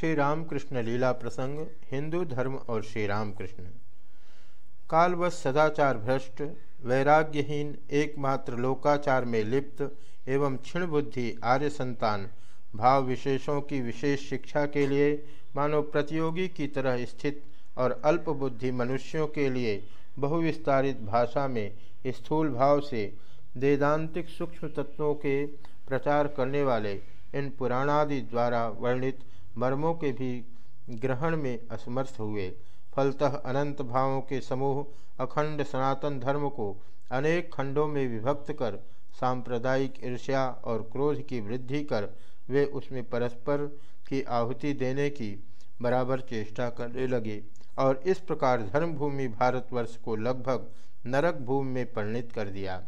श्री रामकृष्ण लीला प्रसंग, हिंदू धर्म और श्री रामकृष्ण कालवश सदाचार भ्रष्ट, वैराग्यहीन, एकमात्र लोकाचार में लिप्त एवं क्षीण बुद्धि, आर्य संतान, भाव विशेषों की विशेष शिक्षा के लिए मानव प्रतियोगी की तरह स्थित और अल्प बुद्धि मनुष्यों के लिए बहुविस्तारित भाषा में स्थूल भाव से वेदांतिक सूक्ष्म तत्वों के प्रचार करने वाले इन पुराणादि द्वारा वर्णित मर्मों के भी ग्रहण में असमर्थ हुए। फलतः अनंत भावों के समूह अखंड सनातन धर्म को अनेक खंडों में विभक्त कर, सांप्रदायिक ईर्ष्या और क्रोध की वृद्धि कर, वे उसमें परस्पर की आहुति देने की बराबर चेष्टा करने लगे और इस प्रकार धर्मभूमि भारतवर्ष को लगभग नरक भूमि में परिणित कर दिया।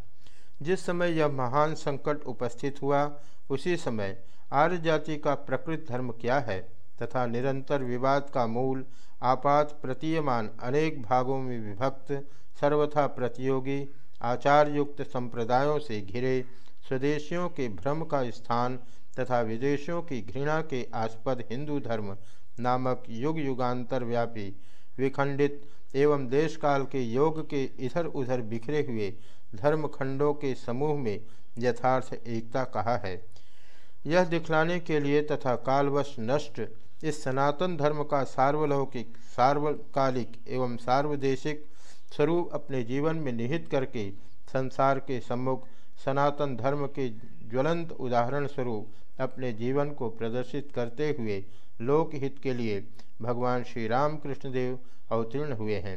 जिस समय यह महान संकट उपस्थित हुआ, उसी समय आर्य जाति का प्रकृत धर्म क्या है तथा निरंतर विवाद का मूल, आपात, प्रतीयमान अनेक भागों में विभक्त, सर्वथा प्रतियोगी आचार युक्त संप्रदायों से घिरे, स्वदेशियों के भ्रम का स्थान तथा विदेशियों की घृणा के आस्पद हिंदू धर्म नामक युग युगांतर व्यापी विखंडित एवं देश काल के योग के इधर उधर बिखरे हुए धर्मखंडों के समूह में यथार्थ एकता कहा है? यह दिखलाने के लिए तथा कालवश नष्ट इस सनातन धर्म का सार्वलौकिक, सार्वकालिक एवं सार्वदेशिक स्वरूप अपने जीवन में निहित करके संसार के सम्मुख सनातन धर्म के ज्वलंत उदाहरण स्वरूप अपने जीवन को प्रदर्शित करते हुए लोकहित के लिए भगवान श्री राम कृष्णदेव अवतीर्ण हुए हैं।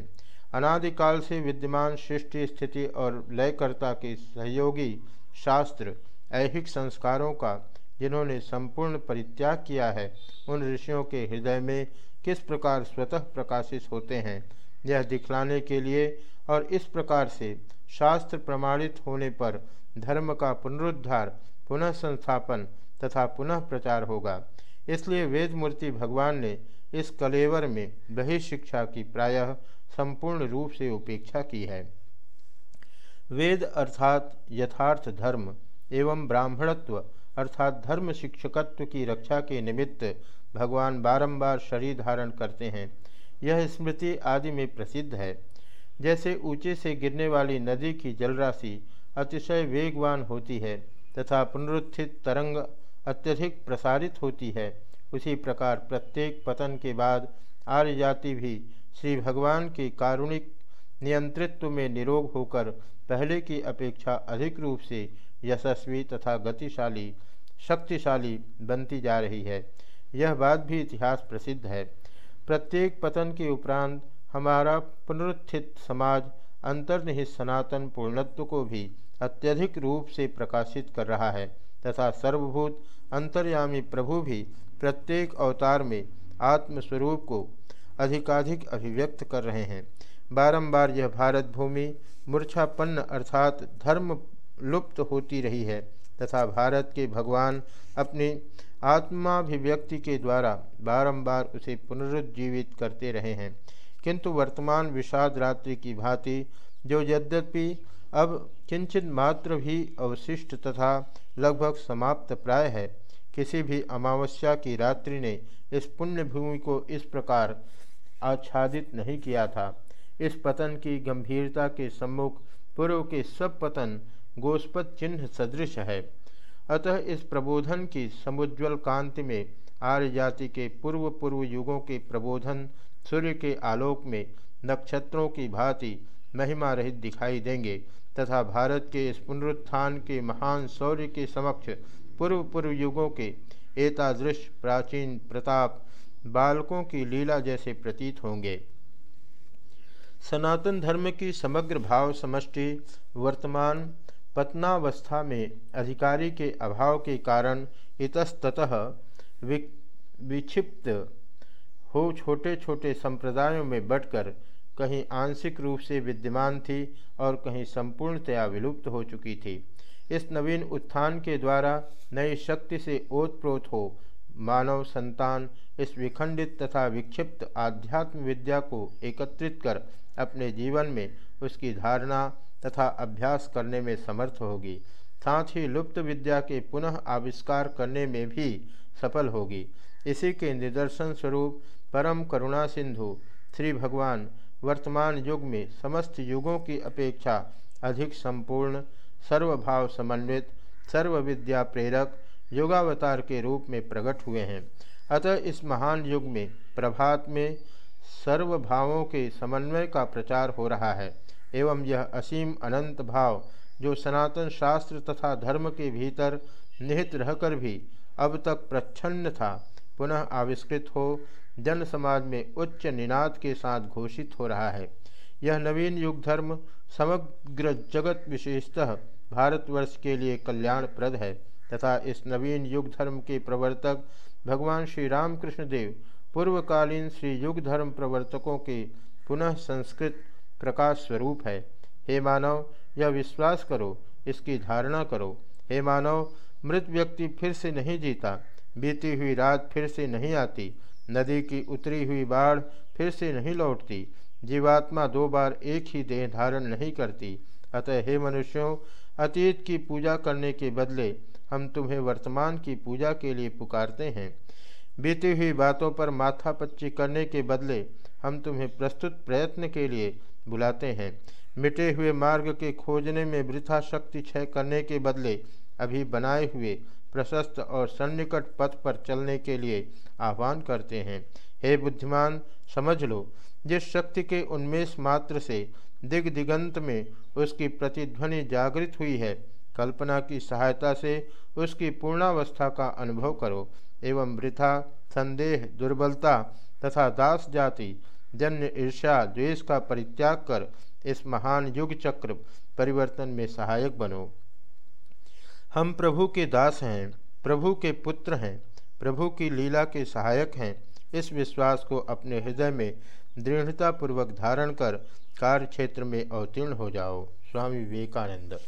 अनादिकाल से विद्यमान सृष्टि स्थिति और लयकर्ता के सहयोगी शास्त्र, ऐहिक संस्कारों का जिन्होंने संपूर्ण परित्याग किया है, उन ऋषियों के हृदय में किस प्रकार स्वतः प्रकाशित होते हैं, यह दिखलाने के लिए और इस प्रकार से शास्त्र प्रमाणित होने पर धर्म का पुनरुद्धार, पुनः संस्थापन तथा पुनः प्रचार होगा। इसलिए वेद मूर्ति भगवान ने इस कलेवर में बहि शिक्षा की प्रायः संपूर्ण रूप से उपेक्षा की है। वेद अर्थात यथार्थ धर्म एवं ब्राह्मणत्व अर्थात धर्म शिक्षकत्व की रक्षा के निमित्त भगवान बारंबार शरीर धारण करते हैं। यह स्मृति आदि में प्रसिद्ध है। जैसे ऊँचे से गिरने वाली नदी की जलराशि अतिशय वेगवान होती है तथा पुनरुत्थित तरंग अत्यधिक प्रसारित होती है। उसी प्रकार प्रत्येक पतन के बाद आर्य जाति भी श्री भगवान के कारुणिक नियंत्रित्व में निरोग होकर पहले की अपेक्षा अधिक रूप से यशस्वी तथा गतिशाली, शक्तिशाली बनती जा रही है। यह बात भी इतिहास प्रसिद्ध है। प्रत्येक पतन के उपरांत हमारा पुनरुत्थित समाज अंतर्निहित सनातन पूर्णत्व को भी अत्यधिक रूप से प्रकाशित कर रहा है। तथा सर्वभूत अंतर्यामी प्रभु भी प्रत्येक अवतार में आत्मस्वरूप को अधिकाधिक अभिव्यक्त कर रहे हैं। बारंबार यह भारत भूमि मूर्छापन्न अर्थात धर्म लुप्त होती रही है तथा भारत के भगवान अपनी आत्माभिव्यक्ति के द्वारा बारंबार उसे पुनरुज्जीवित करते रहे हैं। किंतु वर्तमान विषाद रात्रि की भांति, जो यद्यपि अब किंचित मात्र भी अवशिष्ट तथा लगभग समाप्त प्राय है। किसी भी अमावस्या की रात्रि ने इस पुण्य भूमि को इस प्रकार आच्छादित नहीं किया था। इस पतन की गंभीरता के सम्मुख पूर्व के सब पतन गोस्पद चिन्ह सदृश है। अतः इस प्रबोधन की समुज्वल कांति में आर्य जाति के पूर्व पूर्व युगों के प्रबोधन, सूर्य के आलोक में नक्षत्रों की भांति महिमा रहित दिखाई देंगे। तथा भारत के इस पुनरुत्थान के महान शौर्य के समक्ष पूर्व पूर्व युगों के एतादृश प्राचीन प्रताप बालकों की लीला जैसे प्रतीत होंगे। सनातन धर्म की समग्र भाव समष्टि वर्तमान पतनावस्था में अधिकारी के अभाव के कारण इतस्ततः विक्षिप्त हो छोटे छोटे संप्रदायों में बटकर कहीं आंशिक रूप से विद्यमान थी और कहीं संपूर्णतया विलुप्त हो चुकी थी। इस नवीन उत्थान के द्वारा नई शक्ति से ओतप्रोत हो मानव संतान इस विखंडित तथा विक्षिप्त आध्यात्म विद्या को एकत्रित कर अपने जीवन में उसकी धारणा तथा अभ्यास करने में समर्थ होगी। साथ ही लुप्त विद्या के पुनः आविष्कार करने में भी सफल होगी। इसी के निदर्शन स्वरूप परम करुणा सिंधु श्री भगवान वर्तमान युग में समस्त युगों की अपेक्षा अधिक संपूर्ण, सर्वभाव समन्वित, सर्वविद्या प्रेरक योगावतार के रूप में प्रकट हुए हैं। अतः इस महान युग में प्रभात में सर्वभावों के समन्वय का प्रचार हो रहा है, एवं यह असीम अनंत भाव जो सनातन शास्त्र तथा धर्म के भीतर निहित रहकर भी अब तक प्रच्छन्न था। पुनः आविष्कृत हो, जन समाज में उच्च निनाद के साथ घोषित हो रहा है। यह नवीन युग धर्म समग्र जगत विशेषतः भारतवर्ष के लिए कल्याणप्रद है तथा इस नवीन युग धर्म के प्रवर्तक भगवान श्री रामकृष्ण देव पूर्वकालीन श्री युग धर्म प्रवर्तकों के पुनः संस्कृत प्रकाश स्वरूप है। हे मानव, यह विश्वास करो, इसकी धारणा करो। हे मानव, मृत व्यक्ति फिर से नहीं जीता। बीती हुई रात फिर से नहीं आती। नदी की उतरी हुई बाढ़ फिर से नहीं लौटती। जीवात्मा दो बार एक ही देह धारण नहीं करती। अतः हे मनुष्यों, अतीत की पूजा करने के बदले हम तुम्हें वर्तमान की पूजा के लिए पुकारते हैं। बीती हुई बातों पर माथापच्ची करने के बदले हम तुम्हें प्रस्तुत प्रयत्न के लिए बुलाते हैं। मिटे हुए मार्ग के खोजने में वृथा शक्ति क्षय करने के बदले अभी बनाए हुए प्रशस्त और सन्निकट पथ पर चलने के लिए आह्वान करते हैं। हे बुद्धिमान, समझ लो, जिस शक्ति के उन्मेष मात्र से दिग दिगंत में उसकी प्रतिध्वनि जागृत हुई है, कल्पना की सहायता से उसकी पूर्णावस्था का अनुभव करो, एवं वृथा, संदेह, दुर्बलता तथा दास जाति, जन्य ईर्ष्या, द्वेष का परित्याग कर इस महान युग चक्र परिवर्तन में सहायक बनो। हम प्रभु के दास हैं, प्रभु के पुत्र हैं, प्रभु की लीला के सहायक हैं। इस विश्वास को अपने हृदय में दृढ़तापूर्वक धारण कर कार्य क्षेत्र में अवतीर्ण हो जाओ। स्वामी विवेकानंद।